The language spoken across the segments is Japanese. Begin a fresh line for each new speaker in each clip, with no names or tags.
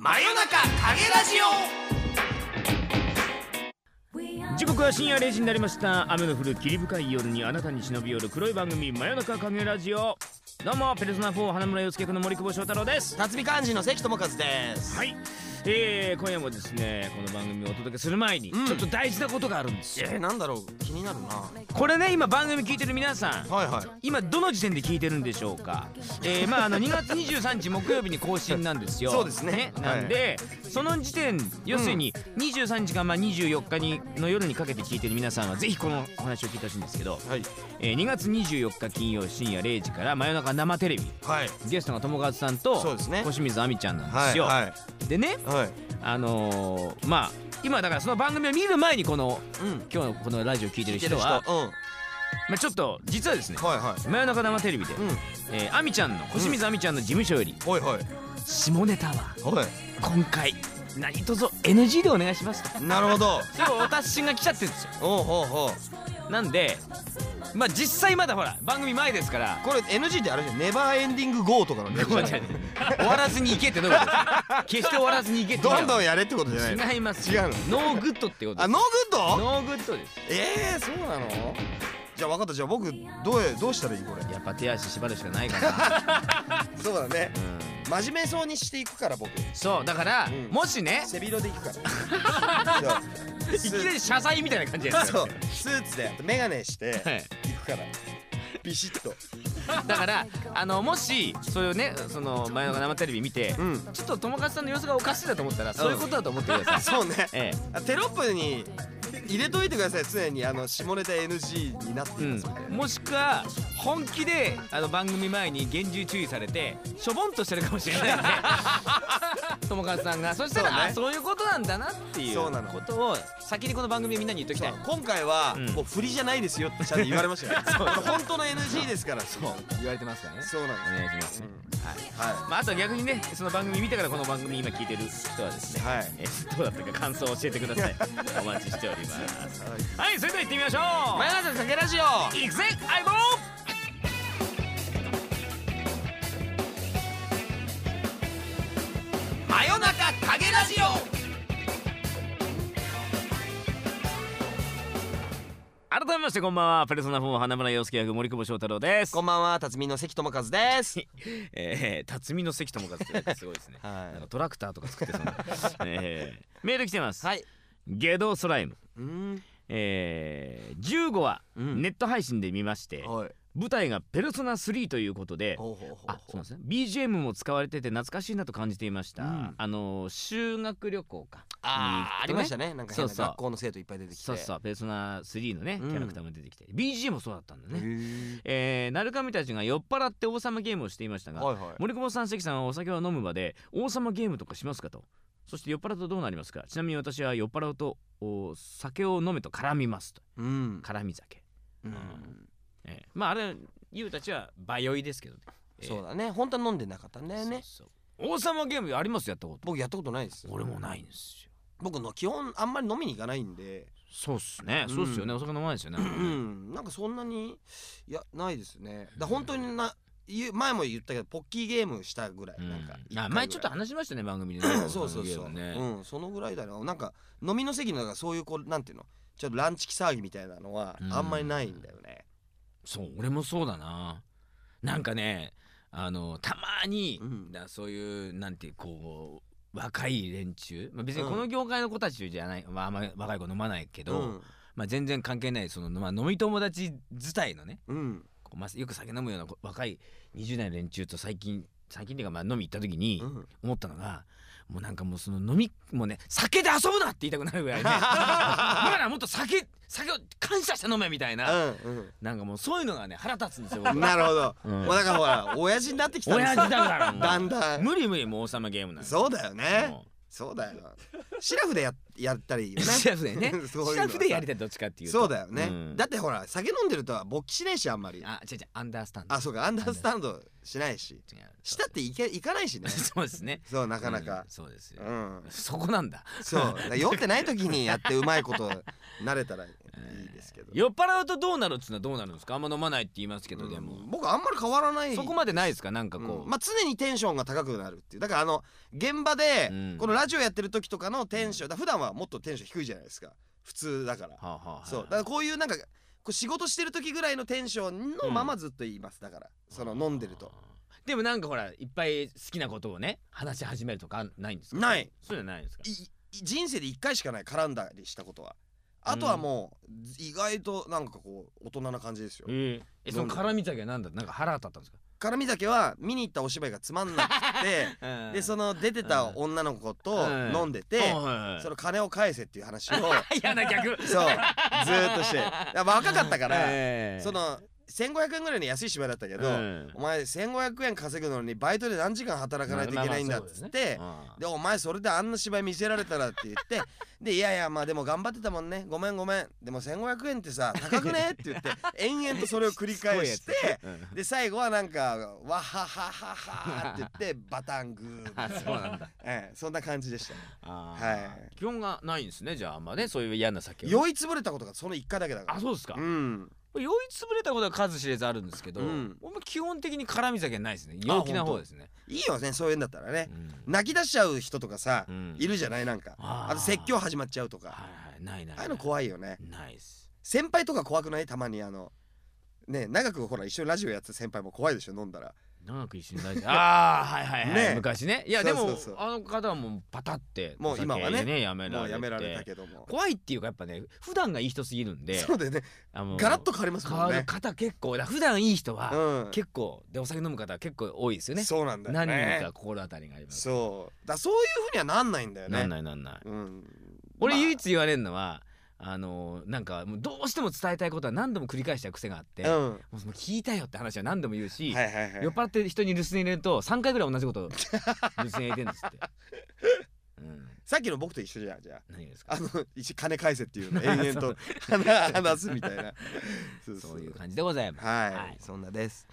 真夜中影ラジ
時刻は深夜0時になりました。雨の降る霧深い夜にあなたに忍び寄る黒い番組真夜中影ラジオ。どうもペルソナ4花村洋介役の森久保祥太郎です。
オ辰巳漢字の関智和です。
はいえー、今夜もですねこの番組をお届けする前に、
うん。
ちょっと大事なことがあるんですよ。
えー、なんだろう？気になるな。
これね今番組聞いてる皆さん
はいはい。
今どの時点で聞いてるんでしょうか？えー、まああの2月23日木曜日に更新なんですよ。
そうですね。
なんで、その時点要するに23日かまあ24日にの夜にかけて聞いてる皆さんはぜひこのお話を聞いてほしいんですけど、
はい。
えー、2月24日金曜深夜0時から真夜中生テレビ
はい。
ゲストが友和さんと
そうですね。
小清水亜美ちゃんなんで
はい
すよ、
はい。
でね
はい。
あのー、まあ今だからその番組を見る前にこの
うん。
今日のこのラジオ聞いてる
聞いてる人。
人は
うん。
まあちょっと実はですね
はいはい。
真夜中生テレビで、
うん。
えー、亜美ちゃんの小清水亜美ちゃんの事務所より、
はいはい。
下ネタは
は
今回何卒 NG でお願いしますと。
いなるほど。
そういうお達しが来ちゃってるんですよ。なんでまあ実際まだほら番組前ですから。
これ NG ってあれじゃん。ネバーエンディング GO とかの略
ごめんなさい終わらずに行けってどういうこと？ですか決して終わらずに行けって
どんどん
ん
やれってことじゃないの。
違います。
違うの？
No good ってことです。
あ
No good？No good です。
えー、そうなの？じゃあ分かった。じゃあ僕どうやどうしたらいいこれ？
やっぱ手足縛るしかないかな、
そうだね。
うん、
真面目そうにしていくから僕。
そうだから、
うん。
もしね。
背広でいくから
いきなり謝罪みたいな感じです
そう。スーツでメガネして
はい。
行くから。ビシッと。
だからあのもしそれをねその前の生テレビ見て、
うん。
ちょっと友和さんの様子がおかしいなと思ったら、そういうことだと思ってください。
そうね。
え
あテロップに入れといてください常に。あの下ネタ NG になって
え
ますみたいな、
もしくは本気であの番組前に厳重注意されてしょぼんとしてるかもしれないんで 友和さんが。そしたら
そうね。
あそういうことなんだなっていう
そうなの。
ことを先にこの番組でみんなに言っときたい。
今回は
うん。
もう振りじゃないですよってちゃんと言われましたよ。本当の NG ですから。そう。
言われてますからね。
そうなんです。
お願いします、はい。
は
まあ、あと逆にねその番組見てからこの番組今聞いてる人はですね、
はい。
えーどうだったか感想を教えてください。お待ちしております。
い。
はいそれでは行ってみましょう。
真夜中かけラジオ。
行くぜ相棒
真夜中影ラジオ。
改めましてこんばんは。ペルソナ4花村洋介役森久保祥太郎です。
こんばんは辰巳の関智和です。
えー、辰巳の関智和ってすごいですね。
は
なんかトラクターとか作ってそうな、えー、メール来てます、
はい。
ゲドスライム。
うん。
えー、15話、
うん。
ネット配信で見まして
はい
舞台が「ペルソナ3」ということで
ほうほうほう
あそうなんですね。BGM も使われてて懐かしいなと感じていました、
うん。
あの修学旅行か。
あーありましたね。なんか変な
そうそう。
学校の生徒いっぱい出てきて。
そうそう。ペルソナ3のねキ
うん
ャラクターも出てきて、BGM もそうだったんだ
へ
ね
ー。
えー、鳴神たちが酔っ払って王様ゲームをしていましたが、
はいはい。
森久保さん関さんはお酒を飲む場で王様ゲームとかしますかと。そして酔っ払うとどうなりますか。ちなみに私は酔っ払うとお酒を飲めと絡みますと。
うん。
絡み酒、
うん
えー、まああれゆうたちはバ酔いですけどね、えー
そうだね。本当は飲んでなかったんだよね。
王様ゲームありますやったこと。
僕やったことないです。
俺もないんですよ。
僕の基本あんまり飲みに行かないんで。
そうっすね、
うん。
そうっすよね。お酒飲まないですよね
うん。なんかそんなにいやないですね。だ本当にな前も言ったけどポッキーゲームしたぐらい。
うん。
なんか
あ前ちょっと話しましたね番組でね。
そうそうそう、
ね。
うん。そのぐらいだな。なんか飲みの席のなんかそういうこうなんていうの？ちょっとランチキ騒ぎみたいなのは
うん。
あんまりないんだよね
そう俺もそうだな。なんかねあのたまに、
うん。
だそういうなんていうこう若い連中、まあ、別にこの業界の子たちじゃない、まあ、あんまり若い子飲まないけど、
うん。
まあ、全然関係ないその、まあ、飲み友達伝いのね
うん。
こうまあ、よく酒飲むような子若い20代の連中と最近最近っていうかまあ飲み行った時に
うん。
思ったのが、もうなんかもうその飲みもうね酒で遊ぶなって言いたくなるぐらいね。だからもっと酒酒を感謝して飲めみたいな、
うん
なんかもうそういうのがね腹立つんですよ
なるほど。
うん。
もうだからほら親父になってきたんです
親父だからもう。
だんだん。
無理無理もう王様ゲームなんで
そうだよね。
も
そうだよシラフでややったらいいよね。
う シラフでね。
そういうのは
シラフでやりたいどっちかっていうと。
そうだよね、
ん。
だってほら酒飲んでるとは勃起しないしあんまり。
あ違う違うアンダースタンド。
あそうかアンダースタンドしないし。
違う
したっていけいかないしね。
そうですね。
そうなかなか。
うんそうですよ。
うん、
そこなんだ。
そう。だから酔ってない時にやってうまいこと慣れたらいいですけど、
酔っ払うとどうなるっつうのはどうなるんですか？あんま飲まないって言いますけど、
うん
でも。
僕あんまり変わらない。
そこまでないですか？なんかこう、
うん。まあ常にテンションが高くなるっていう。だからあの現場で
うん。
このラジオやってる時とかのテンションだから普段はもっとテンション低いじゃないですか。普通だから。
はあはあはあ。
そう。だからこういうなんかこう仕事してる時ぐらいのテンションのままずっと言います。だからその飲んでると。
でもなんかほらいっぱい好きなことをね話し始めるとかないんですか？
ない。
そういうのないんですか？
いい人生で1回しかない。絡んだりしたことはあとはもう意外となんかこう大人な感じですよ。
ええその絡み酒はなんだ？なんか腹立ったんですか？
絡み酒は見に行ったお芝居がつまんなくて でその出てた女の子と
うん。
飲んでてその金を返せっていう話をそ う
嫌な逆。
ずーっとして。い や若かったから
ええ。
その1500円ぐらいの安い芝居だったけど
うん。
お前1500円稼ぐのにバイトで何時間働かないといけないんだっつってでお前それであんな芝居見せられたらって言って でいやいやまあでも頑張ってたもんね。ごめんごめん。でも1500円ってさ高くね？って言って 延々とそれを繰り返してで最後はなんか「わはははは」って言ってバタングー
あそうなんだ。
ええそんな感じでした。
あ
は
ー基本がないんですねじゃああんまね。そういう嫌な酒は。
酔いつぶれたことがその1回だけだから。
あそうですか。
うん
酔いつぶれたことは数知れずあるんですけど、
うん。
俺も基本的に絡み酒ないですね。陽気な方ですね、
いいよねそういうんだったらね。
うん。
泣き出しちゃう人とかさ
うん。
いるじゃないなんか。
あ
と説教始まっちゃうとか。
はいはい。ないない
ああいうの怖いよね。
ないです。
先輩とか怖くない？たまにあのね長くほら一緒にラジオやってた先輩も怖いでしょ飲んだら
長く一緒に大事 ああはいはいはい、
ね。
昔ね。いやでも
そうそう。そう
あの方はもうパタって
もう今はね。
お酒やめられて。
もうやめられたけども。
怖いっていうかやっぱね普段がいい人すぎるんで。
そうだよね。
あの
ガラッと変わります
変わる方結構だ普段いい人は
うん。
結構でお酒飲む方は結構多いですよね。
そうなんだよ
何人
ね
か心当たりがあります。
そう。だそういうふうにはなんないんだよね。
なんないなんない。
うん。
俺
まあ。
唯一言われるのはあのなんかもうどうしても伝えたいことは何度も繰り返しちゃう癖があって、
うん。
もうその聞いたよって話は何度も言うし、
はいはいはい。
酔っ払って人に留守に入れると3回ぐらい同じことを 留守に入れてるんですって、うん、
さっきの僕と一緒じゃんじゃあ。
何ですか？
あの一金返せっていうの延々と話話すみたいな。そう
いう感じでございます。
はい、
はい
そんなです。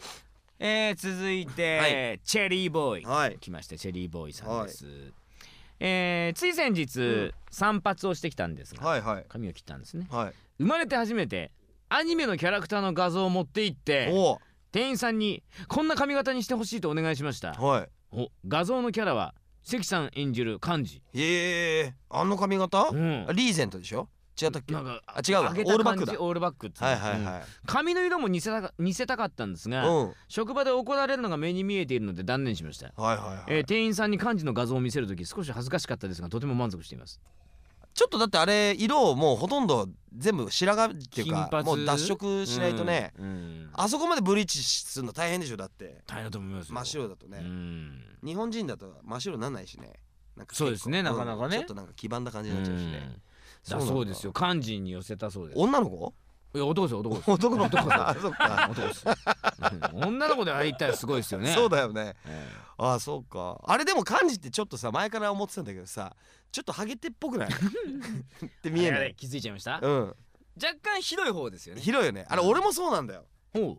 えー続いて、
はい。
チェリーボーイ、
はい。
来ましたチェリーボーイさんです、えーつい先日、
うん。
散髪をしてきたんですが
はいはい。
髪を切ったんですね。
はい。
生まれて初めてアニメのキャラクターの画像を持って行って
お
店員さんにこんな髪型にしてほしいとお願いしました。
は
お画像のキャラは関さん演じる幹事。
いへえ。あんの髪型？
うん。
あリーゼントでしょ？違ったっけ？
なんか
あ違うわ。オールバックだ。
オールバックって
はいはい
うん。
はい
髪の色も似せたか似せたかったんですが、
うん。
職場で怒られるのが目に見えているので断念しました、
はいはいはい、
えー店員さんに漢字の画像を見せるとき少し恥ずかしかったですがとても満足しています。
ちょっとだってあれ色をもうほとんど全部白髪っていうかもう脱色しないとね、
うん。うん
あそこまでブリーチするの大変でしょ？だって。
大変だと思いますよ。
真っ白だとね、
うん。
日本人だと真っ白にならないしね。
そうですねなかなかね。
うん。ちょっとなんか黄ばんだ感じになっちゃうしね、
うんだ。そうですよ。漢字に寄せたそうです。
女の子？
いや男ですよ男です。
男の子。
男
あそっか。
男ですうん。女の子であれ言ったらすごいですよね。
そうだよね。
え
ああそうか。あれでも漢字ってちょっとさ前から思ってたんだけどさちょっとハゲてっぽくない？って
え
見えない？
気づいちゃいました？
うん。
若干ひどい方ですよね。
広いよね。あれ俺もそうなんだよ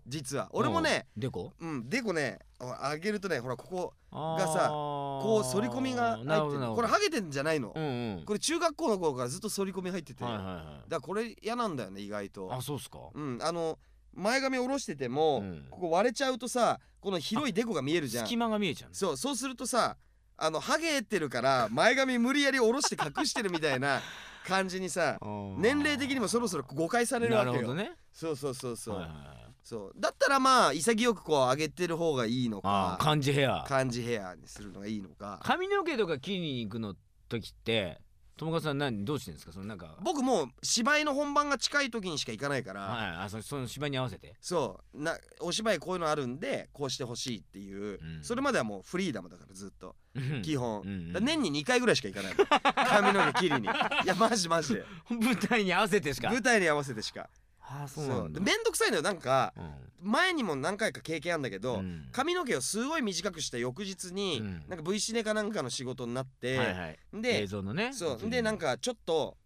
実は。俺もね
でこ
うんでこね上げるとねほらここ
が
がさこう反り込みが入って
なる
これハゲてんじゃないの。
うんうん。
これ中学校の頃からずっと反り込み入ってて。だか
はいはい。はい
らこれ嫌なんだよね意外と。
あそうっすか？
うんあの前髪下ろしてても
うん。
ここ割れちゃうとさこの広いデコが見えるじゃん。
隙間が見えちゃう
そうそうするとさあのハゲてるから前髪無理やり下ろして隠してるみたいな感じにさ 年齢的にもそろそろ誤解される
な
わけよ。
るほどね。
そうそうそうそう、
はいはいはい
そう。だったらまあ潔くこう上げてる方がいいのか。
漢字ヘア
漢字ヘアにするのがいいのか。
髪の毛とか切りに行くの時って友川さん何どうしてるんですか？そのなんか。
僕もう芝居の本番が近い時にしか行かないから、
はい。あそその芝居に合わせて。
そう。なお芝居こういうのあるんでこうしてほしいっていう、
うん。
それまではもうフリーダムだからずっと。基本、
うんうん。
だから年に2回ぐらいしか行かないの。髪の毛切りに。いやマジマジで。
舞台に合わせてしか。
舞台に合わせてしか
ああそうなんだ。
でめんどくさいのよなんか。
うん。
前にも何回か経験あるんだけど、
うん。
髪の毛をすごい短くした翌日に、
うん。
なんか V シネかなんかの仕事になって、で
映像のね
そう。でなんかちょっと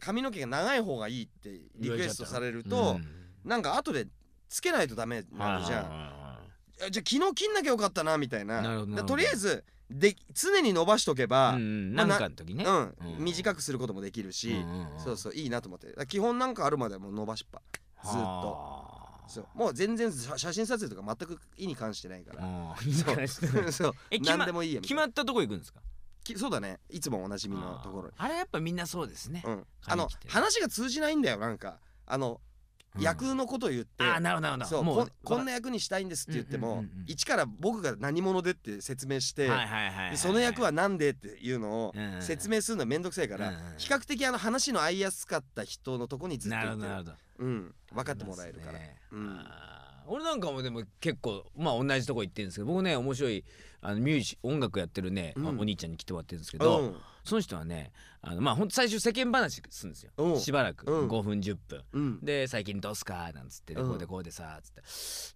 髪の毛が長い方がいいってリクエストされると、なんか後でつけないとダメになるじゃん、じゃあ昨日切んなきゃよかったなみたいな。とりあえずで常に伸ばしとけば、
うんなんかの時ね、
うん
うん
短くすることもできるし、
うん
そうそういいなと思って。基本なんかあるまではもう伸ばしっぱ。ずっと。
はあ。
そう。もう全然写写真撮影とか全く意に関してないから。そう。何 でもいいや
決まったとこ行くんですか？
きそうだね。いつもおなじみのところに。
あれやっぱみんなそうですね、
うん。あの話が通じないんだよなんか。あの、
うん
役のことを言って
あーなるほど
そうこんこんな役にしたいんですって言っても、
うんうんうんうん。
一から僕が何者でって説明して、
はいはいはいはい
でその役はなんでっていうのを
うんうん
説明するのめんどくさいから、
うんうん
比較的あの話の合いやすかった人のとこにずっとって
る。
うん、分かってもらえるから、
ね。
うん。
あー。俺なんかもでも結構まあ同じとこ行ってるんですけど僕ね面白いあのミュージ音楽やってるね、
うん。
お兄ちゃんに来てもらってるんですけ
う
ど、
ん。
その人はねあのまあほんと最初世間話するんですよ、
うん。
しばらく、
うん。
5分10分。
うん。
で最近どうすか？なんつってで
うん。
こうでこうでさつって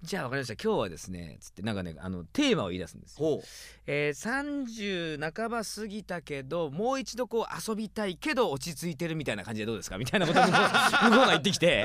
じゃあ分かりました。今日はですねつってなんかねあのテーマを言い出すんですよ、
ほ
えー、30半ば過ぎたけどもう一度こう遊びたいけど落ち着いてるみたいな感じでどうですか？みたいなことを向こうが言ってきて、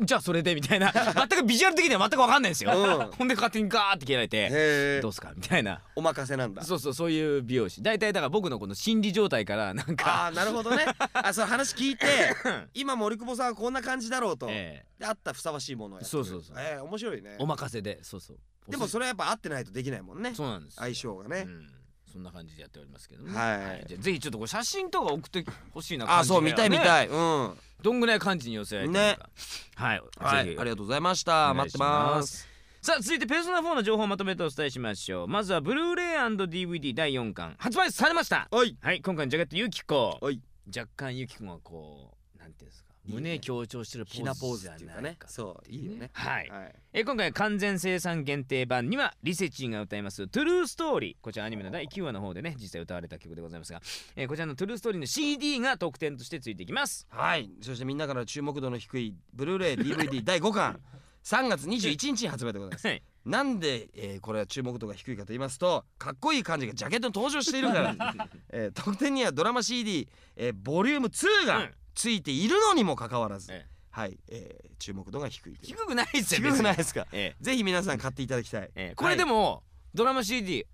じゃあそれでみたいな。全くビジュアル的には全く分かんないんですよ、
うん。
ほんで勝手にガーって切られ
う
てどうすか？みたいな。
お任せなんだ。
そうそうそういう美容師。大体だから僕のこの心理状態からなんか
なるほどね。あそう話聞いて 今森久保さんはこんな感じだろうと、
え
であったふさわしいものをや
そうそうそう。
えー面白いね。
えお任せでそうそう。
でもそれはやっぱ合ってないとできないもんね。
そうなんですよ。
相性がね、
うん。そんな感じでやっておりますけどね
はい。
じゃあぜひちょっとこれ写真とか送ってほしいな
あそう見たい見た
い。
いうん。
どんぐらい感じに寄せられてるのか。はい。
はい。ありがとうございました。待ってます
さあ続いてペルソナ4の情報をまとめてお伝えしましょう。まずはブルーレイ &DVD 第4巻。発売されました。
おい。
はい今回のジャケットユキコ
おい。
若干ユキコがこうなんていうんですか。胸強調してるポ
ーズ
じゃ
っていうかね。そういいよね。
はい。
はい。
えー今回完全生産限定版。にはリセチンが歌います「トゥルーストーリー」こちらアニメの第9話の方でね実際歌われた曲でございますが、えーこちらの「トゥルーストーリー」の CD が特典としてついてきます。
はい。そしてみんなから注目度の低いブルーレイ DVD 第5巻 3月21日に発売でございます。
はい。
なんで、えーこれは注目度が低いかと言いますとかっこいい感じがジャケットに登場しているから、えー特典にはドラマ CD、えーボリューム2が
うん。
ついているのにもかかわらず、
ええ。
はい、えー注目度が低い
低くないですよ
低くないですか？
え
ぜひ皆さん買っていただきたい、
ーえ。ーこれでも、ドラマ CD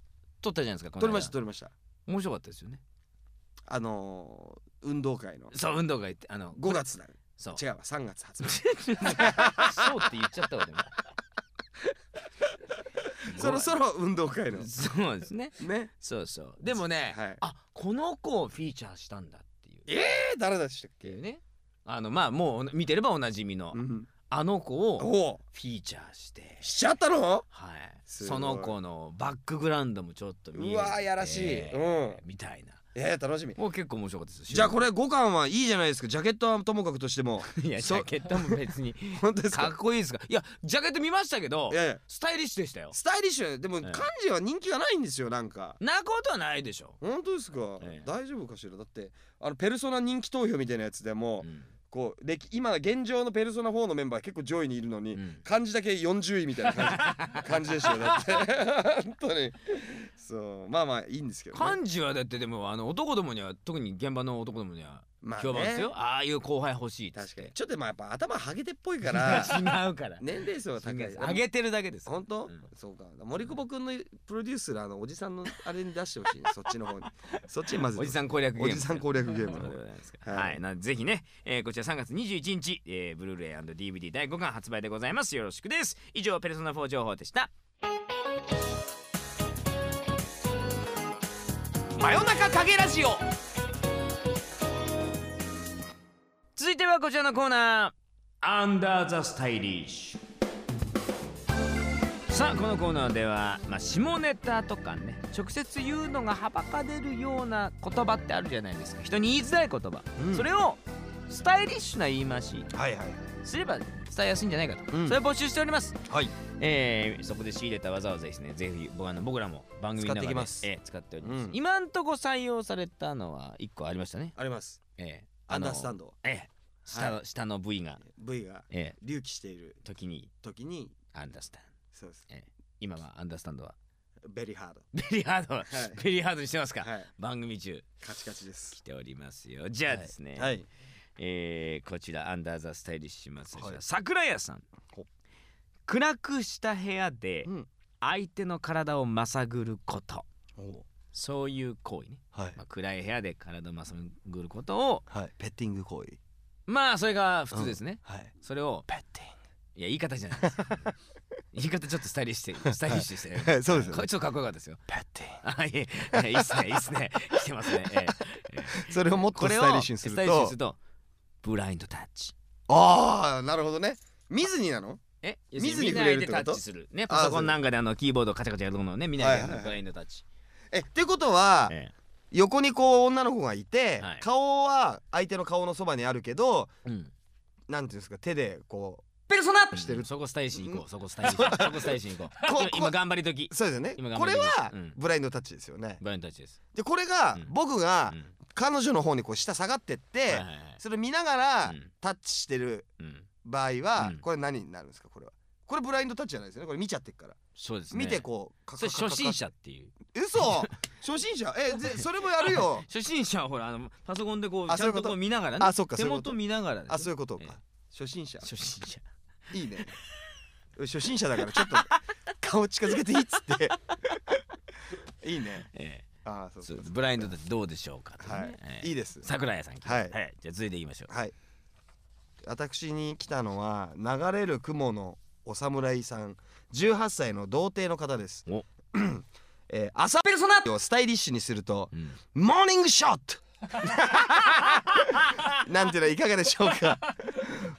撮ったじゃないですか
撮りました撮りました。
面白かったですよね。
あのー運動会の。
そう運動会ってあの
5月だ
そう。
違うわ3月発売。
そうって言っちゃったわでも。
そろそろ運動会の。
そうですね。
ね。
そうそう。でもね、
はい。
あこの子をフィーチャーしたんだっていう。
えー、誰でしたっけ？
ねあのまあもう見てればおなじみの、
うん
あの子をフィーチャーして。
しちゃったの？
はい。その子のバックグラウンドもちょっと見えて
うわーやらしい。うん。
みたいな
えー、楽しみ。
もう結構面白かったです
じゃあこれ5巻はいいじゃないですか。ジャケットはともかくとしても。
いやジ
そ
ャケットも別に。
本当です
か？っ
か
こいいですか？いやジャケット見ましたけど
いやいや
スタイリッシュでしたよ。
スタイリッシュ？でも
ええ。
漢字は人気がないんですよなんか。
なことはないでしょ、
本当ですか、
ええ。
大丈夫かしら？だってあのペルソナ人気投票みたいなやつでも、
うん
こう歴今現状のペルソナ4のメンバー結構上位にいるのに、
うん。
漢字だけ40位みたいな感じ。感じでしたよだって。本当に。そうまあまあいいんですけど、ね、
漢字はだってでもあの男どもには特に現場の男どもには
まあね。
評判ですよ、ああいう後輩欲しいっつって。
確かに。ちょっとまあやっぱ頭ハゲてっぽいから。
違うから。
年齢層が高い
上げてるだけです。
本当、
うん。
そうか。森久保君のプロデュースのあのおじさんのあれに出してほしいね。そっちの方に。そっちにまず。
おじさん攻略ゲーム。
おじさん攻略ゲームの。はい。
はい、なぜひね、えーこちら3月21日、えー、ブルーレイ &DVD 第5巻発売でございます。よろしくです。以上ペルソナ4情報でした。
真夜中影ラジオ
続いてはこちらのコーナー。アンダーザスタイリッシュさあこのコーナーでは、まあ、下ネタとかね直接言うのがはばか出るような言葉ってあるじゃないですか。人に言いづらい言葉、
うん。
それをスタイリッシュな言い回し。
はいはい。
すれば伝えやすいんじゃないかと、
うん。
それを募集しております。
はい。
えーそこで仕入れた技をぜひねぜひ僕あの僕らも番組の中で
使っていきます。
えー使っております、
うん。
今んとこ採用されたのは1個ありましたね。
あります。
えー
アンダースタン
ド
ド
えー下の、下の部位が。
V が
え
隆起している。
ー時に。
時に。
アンダースタン
そうです。
今はアンダースタンドは？
ベリーハード
ベリーハード、
はい。
ベリーハードにしてますか、
はい。
番組中。
カチカチです。
来ておりますよ。じゃあですね、
はい。
えーこちらアンダーザスタイリッシュマス
はい。
桜屋さん。
ほ。
暗くした部屋で
うん。
相手の体をまさぐること。
お。
そういう行為ね、
はい。
まあ、暗い部屋で体をまさぐることを
はい。ペッティング行為
まあそれが普通ですね、
はい。
それを
ペッテ
いや言い方じゃない。で す言い方ちょっとスタイリッシュ スタイリッシュして。
ィングそうですよね。
ちょっとかっこよかったですよ。
ペッティン
あいえいえいいっすねいいっすね。来てますね、ええ。
グ それをもっ
こと
スタイリッシュにする
スタイリッシュするとブラインドタッチ。
ああなるほどね。見ずになの？
え
見ずに触れるってこと？
する。ねパソコンなんかであのキーボードカチャカチャやるのをね見ないで
はいはいはい
ブラインドタッチ、
えってことは
え
横にこう女の子がいて、
はい。
顔は相手の顔のそばにあるけど
えうん。
なんていうんですか手でこ
ペルソナ！
してる。
そこスタイシュに行こう。そこスタイシュに。そこスタイシュに行こう。
こ
今今頑張り時。
うそうですよね。
今頑
これ
張ります
は
うん。
ブラインドタッチですよね。
ブラインドタッチです、
でこれが
うん。
僕が
うん。
彼女の方にこう下下がってって、
はいはいはい。
それを見ながら
うん。
タッチしてる
うん。
場合は、
うん。
これ何になるんですかこれは。これブラインドタッチじゃないですよね。これ見ちゃってっから、
そうですね。
見てこうか
それ初心者っていう。
嘘！初心者？えぜそれもやるよ。
初心者はほらあのパソコンでこう
あ
ちゃんとこ
そう
見ながらね。
あそっか
手元見ながら
あそういうことか、
ええ。
初心者。
初心者。
いいね。初心者だからちょっと 顔近づけていいっつって。いいね。
え
あそうそう
ブラインドタッチどうでしょうかとね。
はい、
ええ。
いいです。
桜屋さん来て。
はい。
じゃあ続いていきましょう。
はい。私に来たのは流れる雲のお侍さん18歳の童貞の方です。
お。
えー朝ペルソナをスタイリッシュにすると
うん。
モーニングショット。なんていうのはいかがでしょうか。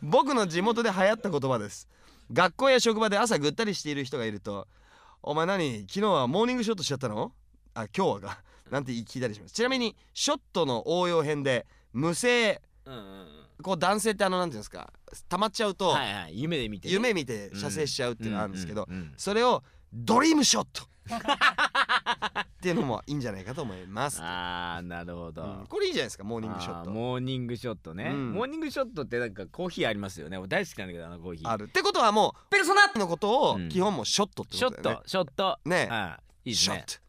僕の地元で流行った言葉です。学校や職場で朝ぐったりしている人がいると「お前何？昨日はモーニングショットしちゃったの？あ今日はか」なんて聞いたりします。ちなみにショットの応用編で無声
うんうんうん。
こう男性ってあのなんていうんですか溜まっちゃうと
はいはい。夢で見てね。
夢見て射精しちゃうっていうのがあるんですけど
うううん
それをドリームショット。っていうのもいいんじゃないかと思います、
あーなるほど、
うん。これいいじゃないですかモーニングショッ
あー
ト
モーニングショットね、
うん。
モーニングショットってなんかコーヒーありますよね。俺大好きなんだけどあのコーヒー。
ある。ってことはもうペルソナのことを
うん。
基本もうショットって
ショッ
ことだよね。
トショット。
ね
あーい。いですね。
シ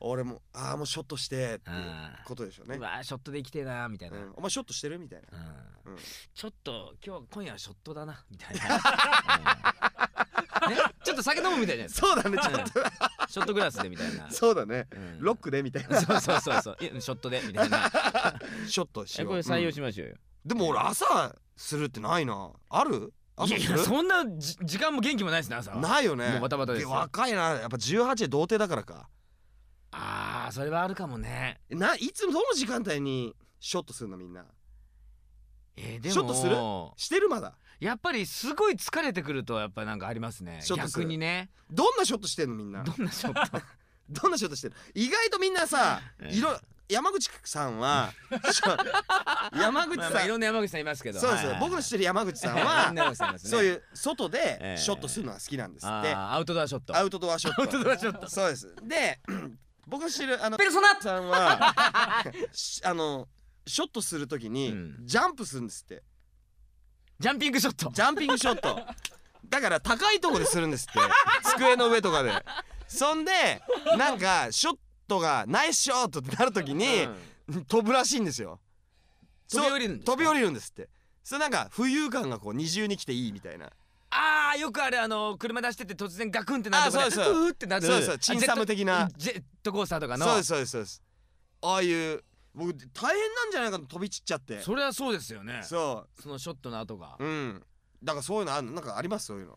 俺もああもうショットしてっていうことでしょうね。
うわーショットで生きてえなーみたいな、
うん。お前ショットしてる？みたいな。
うん。
うん。
ちょっと今日今夜はショットだなみたいな、うん。ね、ちょっと酒飲むみたいじゃないですか。
そうだねちょっと。
ショットグラスでみたいな、
そうだね。
うん。
ロックでみたいな。
そうそうそうそう。いやショットでみたいな。
ショットしよう。
えこれ採用
うん。
しましょうよ、
でも俺朝するってないな。ある？
いやいやそんなじ時間も元気もないですね朝は。
ないよね。
もうバタバタですよ。
若いな。やっぱ18で童貞だからか
あーそれはあるかもね。
ないつもどの時間帯にショットするのみんな？
えーでも
ショットする？してるまだ？
やっぱりすごい疲れてくるとやっぱなんかありますね。
ショットする？
逆にね。
どんなショットしてんのみんな？
どんなショット？
どんなショットしてる意外とみんなさ
ええ
いろ山口さんは 山口さん。
あいろんな山口さんいますけど。
そうです
はいはい。
僕の知ってる山口さんは
ね。
そういう外
え
で
え
ショットするのが好きなんです
あ
って。
ーアウトドアショット。
アウトドアショット。
アウトドアショット。
そうです。で僕の知るあの
ペルソナ！
さんは しあのショットするときに
うん。
ジャンプするんですって。
ジャンピングショット。
ジャンピングショット。だから高いとこでするんですって。机の上とかで。そんでなんかショットがナイスショットってなるときに
うん。
飛ぶらしいんですよ。
飛び降りるんです
飛び降りるんですって。それなんか浮遊感がこう二重に来ていいみたいな
あーよくあるあの車出してて突然ガクンってなるとこ
あそう
ってなる。
そうですチンサム的な。
ジェットコースターとかの。
そうですそうですそうです。ああいう僕大変なんじゃないかと飛び散っちゃって。
それはそうですよね。
そ
そのショットの後が。
ううんだからそういうのあるのなんかあります？そういうの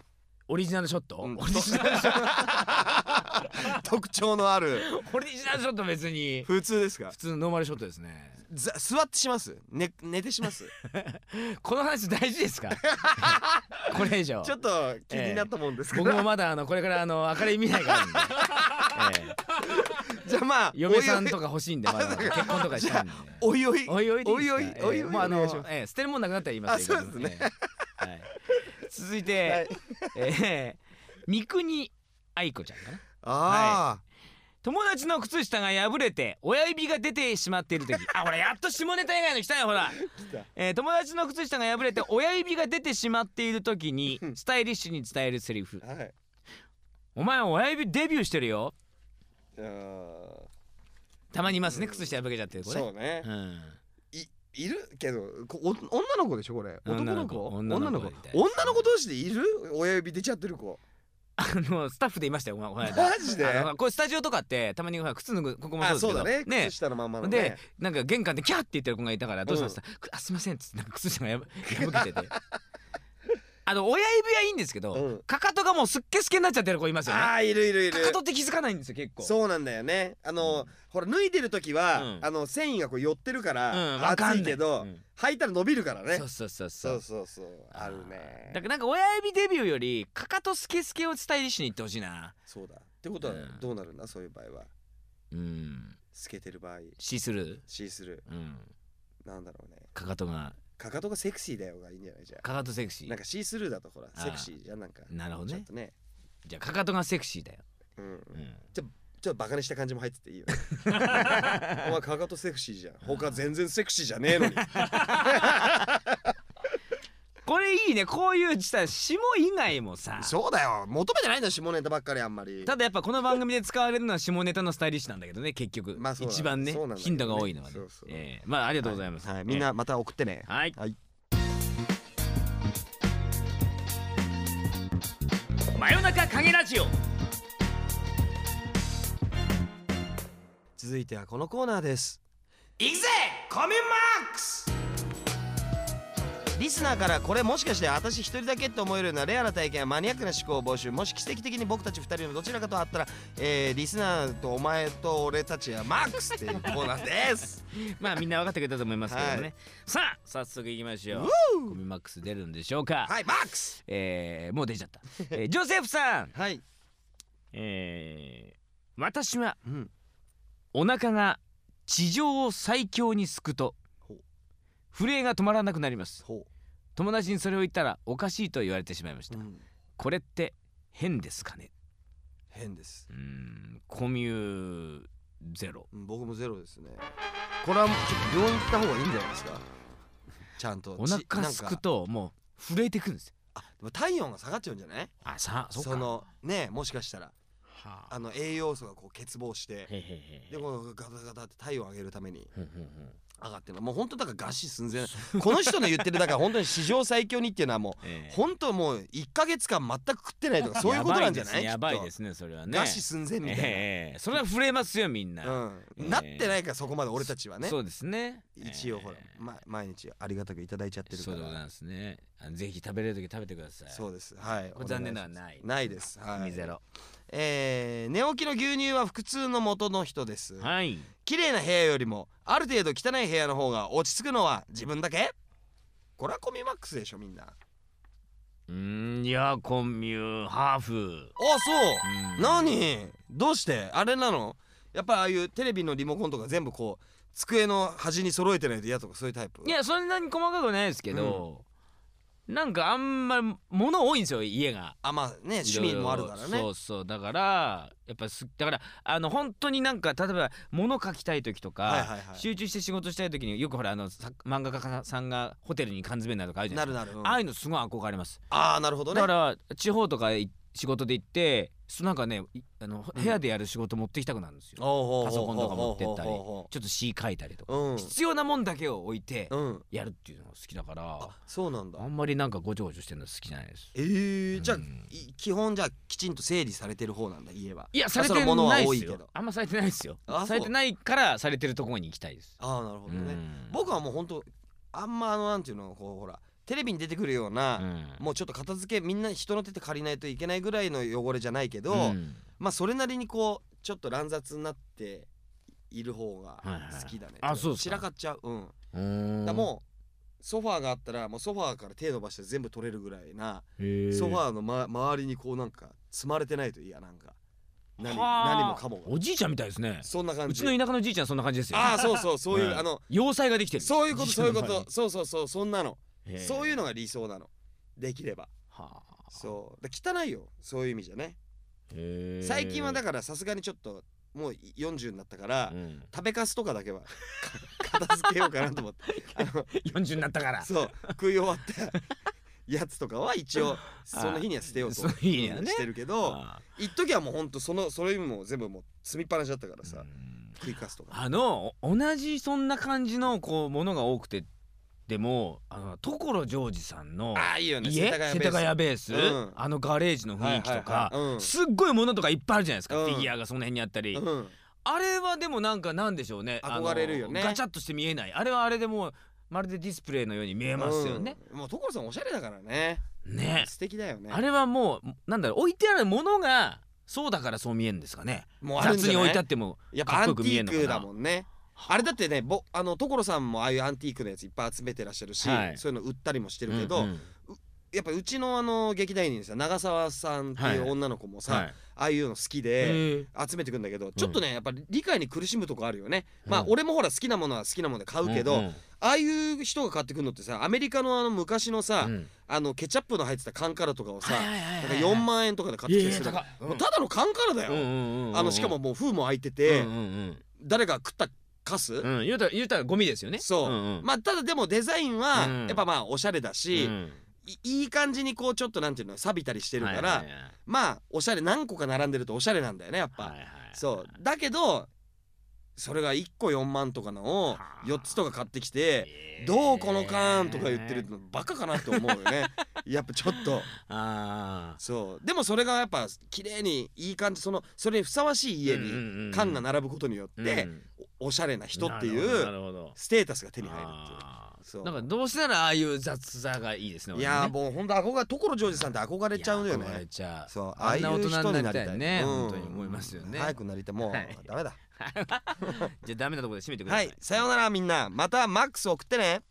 オリジナルショット、
うん。
オリジナルショッ
特徴のある。
トオリジナルショット別に。
普通ですか？
普通のノーマルショットですね。
ざ座ってします？寝寝てします？
この話大事ですか？これ以上。
ちょっと気になったもんですけど、
僕もまだあのこれからあの明るい未来があるんで、ええ。
じゃあまあ
嫁さんと
か
か欲しいんでまだ結婚とかしたいんで。
おいおい。
おいおいでいいですか？
おいおい
ええ
おいおい
もうあの
お願いします。
ええ。捨てるもんなくなったら言いますよ
あそうですね。
ええはい続いて、
はい。
ええ三国愛子ちゃんかな。
あ
友達の靴下が破れて親指が出てしまっている時。あほらやっと下ネタ以外の来たよほら、えー友達の靴下が破れて親指が出てしまっている時に
うん。
スタイリッシュに伝えるセリフ。
あはい「
お前親指デビューしてるよ。
あー」
たまにいますね靴下破けちゃってる子ね。
そうね。
うん
いいるけどこお女の子でしょこれ。男の子？
女の子。女の子。
同士でいる？親指出ちゃってる子。
あのスタッフでいましたよこの間。
マジで？
これスタジオとかってたまに靴脱ぐここもそう
あ
ですけど
そうだね。靴下のまんまのね。
でなんか玄関でキャーって言ってる子がいたからどうしたんですか、あすいませんっつって靴下がやぶ破けててあの親指はいいんですけど、
うん。
かかとがもうすっけすけになっちゃってる子いますよね。
あーいるいるいる。
かかとって気づかないんですよ結構。
そうなんだよね。あの、ほら脱いでる時は、
うん。
あの繊維がこう寄ってるから、
うんわかんない。
熱いけど、
うん。
履いたら伸びるからね。
そうそうそうそ
そううそうそう。あるね。
だからなんか親指デビューよりかかとスケスケをスタイリッシュに言ってほしいな。
そうだ。ってことは
うん。
どうなるんだ？そういう場合は。
うん。
透けてる場合。
シースルー
シースル
うん。
ーなんだろうね。
かかとが
かかとがセクシーだよがいいんじゃない？じゃあ。
かかとセクシー。
なんかシースルーだとほらセクシーじゃんなんか。
なるほどね。
ちょっとね。
じゃあかかとがセクシーだよ、
うん。
うん、
ちょっとバカにした感じも入ってていいよね。お前かかとセクシーじゃん。他全然セクシーじゃねえのに
これいいね。こういうさ下以外もさ。
そうだよ。求めてないんだよ下ネタばっかりあんまり。
ただやっぱこの番組で使われるのは下ネタのスタイリッシュなんだけどね結局、
まあそうだ
一番ね
ね。
頻度が多いのはね。
そうそう
ええ。まあありがとうございます、
はいはい。みんなまた送ってね。
はい、
はい。
真夜中影ラジオ。
続いてはこのコーナーです。
いくぜコミュマックス
リスナーからこれもしかして私一人だけって思えるようなレアな体験やマニアックな思考を募集。もし奇跡的に僕たち二人のどちらかとあったら、えーリスナーとお前と俺たちはマックスっていうコーナーです。
まあみんな分かってくれたと思いますけどもね、
はい。
さあ早速いきましょう。コミュマックス出るんでしょうか、
はいマックス！
えーもう出ちゃった、えー ジョセフさん。
はい、
えー私は
うん、
お腹が地上を最強にすくと震えが止まらなくなります
ほ
友達にそれを言ったらおかしいと言われてしまいました、
う、うん、
これって変ですかね？
変です。
うーん。コミュゼロ。
うん僕もゼロですね。これはもうちょっと病院行った方がいいんじゃないですか？ちゃんと。
お
ち
腹すくともう震えてくるんですよ。
あでも体温が下がっちゃうんじゃない？
あさそ
そのねもしかしたら。
はあ。
あの栄養素がこう欠乏して。
へへへへ。
でこのガタガタって体温を上げるために上がってるの。もう本当だから餓死寸前。この人の言ってるだから本当に史上最強にっていうのはもう
ええ。
本当もう1ヶ月間全く食ってないとか そういうことなんじゃない？
やばいですね。それはね。
と餓死寸前みたい
ええそれは震えますよみんな、
な、うん。
ええ。
なってないからそこまで俺たちはね。
そうですね。
一応ほら、
ええ。
ま、毎日ありがたくいただいちゃってるから。
そうでございますね。ぜひ食べれる時食べてください。
そうです。はい。
残念な
お願
のはい。ない
ないです。はい。
ゼロ
えー寝起きの牛乳は腹痛の元の人です。
はい。
綺麗な部屋よりもある程度汚い部屋の方が落ち着くのは自分だけ？これはコミマックスでしょみんな。あ
うーんいやコミュハーフ。
そう。
うん。
何？どうして？あれなの？やっぱああいうテレビのリモコンとか全部こう机の端に揃えてないと嫌とかそういうタイプ？
いやそんなに細かくないですけど、なんかあんまり物多いんですよ家が。
あまあね趣味もあるからね。
そうそう。だからやっぱすだからあの本当になんか例えば物書きたい時とか、
はいはいはい。
集中して仕事したい時によくほらあのさ漫画家さんがホテルに缶詰になるとかあるじゃなですか。
ないるなる、うん。
ああいうのすごい憧れます、
ああなるほどね。
だから地方とかい仕事で行ってそなんかねいあの部屋でやる仕事持ってきたくなるんですよ、
パ
パソコンとか持ってったり
う
ちょっと詩書いたりとか、
ん。
必要なもんだけを置いて
うん。
やるっていうのが好きだから、
あそうなんだ。
あんまりなんかごちょごちょしてるの好きじゃないです。
えー、じゃあ、基本じゃあきちんと整理されてる方なんだ家は。い
やされてないですよ。
多いけど。
あんまされてないですよ。されてないからされてるところに行きたいです。
ああなるほどね、
うん。
僕はもう本当あんまあのなんていうのこうほらテレビに出てくるような、
うん。
もうちょっと片付けみんな人の手で借りないといけないぐらいの汚れじゃないけど、
うん。
まあそれなりにこうちょっと乱雑になっている方が
はいはい
好きだね、
あそうっすか。
散らかっちゃう。うん、だもうソファーがあったらもうソファーから手伸ばして全部取れるぐらいなソファーの、ま、周りにこうなんか積まれてないと嫌なんか何
はあ。
何もかもが。
おじいちゃんみたいですね。
そんな感じ。
うちの田舎のじいちゃんそんな感じですよ。
ああそうそうそういう、
はい
あの
要塞ができてる。
そういうことそういうこと そうそうそうそんなのそういうのが理想なの。できれば。
はあ。
そう。だ汚いよ。そういう意味じゃね。最近はだからさすがにちょっともう40になったから、
うん。
食べかすとかだけはか 片付けようかなと思って。あの
40になったから。
そう。食い終わった やつとかは一応その日には捨てようとしてるけど
あ
一時はもうほんとそのそれも全部もう積みっぱなしだったからさ、
うん。
食いかすとか。
あの同じそんな感じのこうものが多くてでもあの所ジョージさんの
ああいいよね。
家世田谷ベース、
うん。
あのガレージの雰囲気とか、
はいはいはい。うん。
すっごいものとかいっぱいあるじゃないですか、
うん。
フィギュアがその辺にあったり、
うん。
あれはでもなんかなんでしょうね。あの
憧れるよね。
ガチャッとして見えない。あれはあれでもうまるでディスプレイのように見えますよね、
うん。もう所さんおしゃれだからね。
ね。
素敵だよね。
あれはもうなんだろう置いてあるものがそうだからそう見えるんですかね。
もうあるんじゃない？
雑に置いてあっても
やっぱアンテ
かっこよく見えるのかな。
だもんねあれだってねぼあの所さんもああいうアンティークのやついっぱい集めてらっしゃるし、
はい。
そういうの売ったりもしてるけど、
うんうん。
やっぱうちのあの劇団員にさ長澤さんっていう女の子もさ、
はい。
ああいうの好き
へ
で
ー
集めてくんだけどちょっとねやっぱり理解に苦しむとこあるよね、まあ
うん
俺もほら好きなものは好きなもので買うけど、
うんうん。
ああいう人が買ってくるのってさアメリカのあの昔のさ、
うん。
あのケチャップの入ってたカンカラとかをさ、なんか4万円とかで買ってきてするただのカンカラだよ、あのしかももう封も開いてて、誰が食ったカス、
うんうん言うたら言うたらゴミですよね。
そう、
んん。
まあただでもデザインは
うん。
やっぱまあおしゃれだし、
うん。
いいい感じにこうちょっとなんていうの錆びたりしてるから、
はいはいはい
まあおしゃれ何個か並んでるとおしゃれなんだよねやっぱ、
はいはい。
そう。だけどそれが1個4万とかのを
はあ。
4つとか買ってきて「
えー。
どうこの缶」とか言ってるのバカかなって思うよね。やっぱちょっと。
あ
そう。でもそれがやっぱ綺麗にいい感じそのそれにふさわしい家に缶が並ぶことによって、おおしゃれな人ってい
な
うステータスが手に入るっていう。そう。
なんかどうしたらああいう雑さがいいですね
いやーもうほんと憧れ所ジョージさんって憧れちゃうよ
いや憧れ
ね
ちゃう。
そう
あんな大人になりたい
ああいう人になりた
ね
うん
本当に思いますよね。
早くなりたい。もう、
はい。
ダメだ
じゃあダメなところで締めてください。
はいさようならみんな。またマックス送ってね。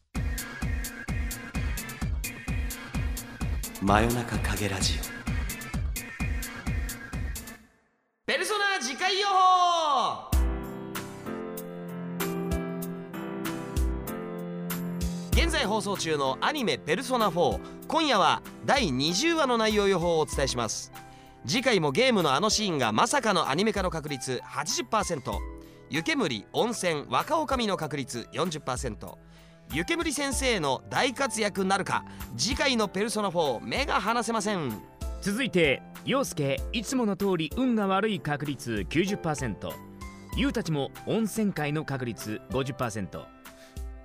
真夜中影ラジ
ペルソナ次回予報。現在放送中のアニメ「ペルソナ4」今夜は第20話の内容予報をお伝えします次回もゲームのあのシーンがまさかのアニメ化の確率80%湯煙温泉若女将の確率40%湯煙先生の大活躍なるか。次回の「ペルソナ4」目が離せません。
続いて陽介いつもの通り運が悪い確率90%ユウたちも温泉界の確率50%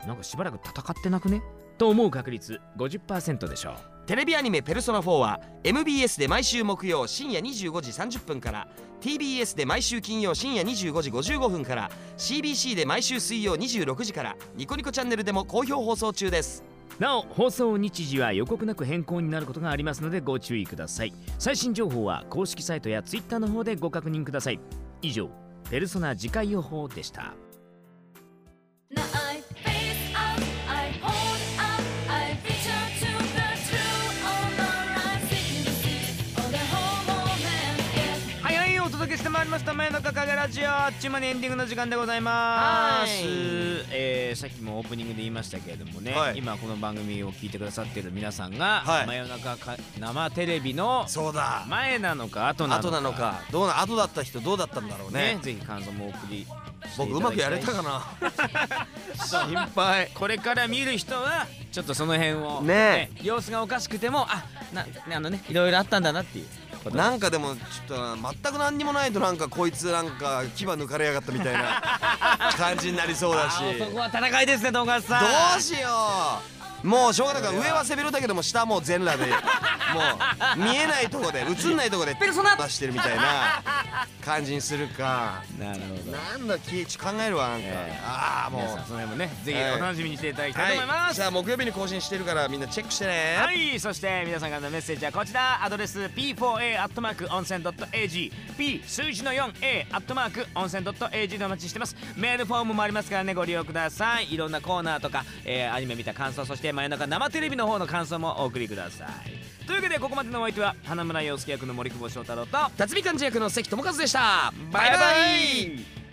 なんかしばらく戦ってなくね？と思う確率50%でしょう。
テレビアニメ「ペルソナ4」は MBS で毎週木曜深夜25時30分から TBS で毎週金曜深夜25時55分から CBC で毎週水曜26時からニコニコチャンネルでも好評放送中です。
なお放送日時は予告なく変更になることがありますのでご注意ください。最新情報は公式サイトや Twitter の方でご確認ください。以上ペルソナ次回予報でした。まいりました真夜中影ラジオあっちゅう間にエンディングの時間でございます。
はい。
えーさっきもオープニングで言いましたけれどもね、
はい。
今この番組を聞いてくださっている皆さんが、
はい。
真夜中か生テレビの
そうだ。
前なのか後なのか。
後なのか。どうな後だった人どうだったんだろうね。
ねぜひ感想もお送り
僕うまくやれたかな。心配。
これから見る人はちょっとその辺を
ね
様子がおかしくてもあなねあのねいろいろあったんだなっていう
なんかでもちょっと全く何にもないとなんかこいつなんか牙抜かれやがったみたいな 感じになりそうだし。
あそこは戦いですね東川さん。
どうしよう。もうしょうがないから上は背広だけども下はもう全裸でもう見えないとこで映んないとこでペルソナ。出してるみたいな感じにするか。
なるほど。
なんだきちょっと考えるわなんか、
ええ。
ああもう。
皆さんその辺もねぜひ
はい。
お楽しみにしていただきたいと思います、
じゃあ木曜日に更新してるからみんなチェックしてね。
はいそして皆さんからのメッセージはこちら。アドレス P4A アットマーク温泉 .ag P 数字の 4A アットマーク温泉 .ag でお待ちしてます。メールフォームもありますからねご利用ください。いろんなコーナーとか、えーアニメ見た感想そして真夜中生テレビの方の感想もお送りくださいというわけでここまでのお相手は花村洋介役の森久保祥太郎と
辰巳幹事役の関智和でした。
バイバイ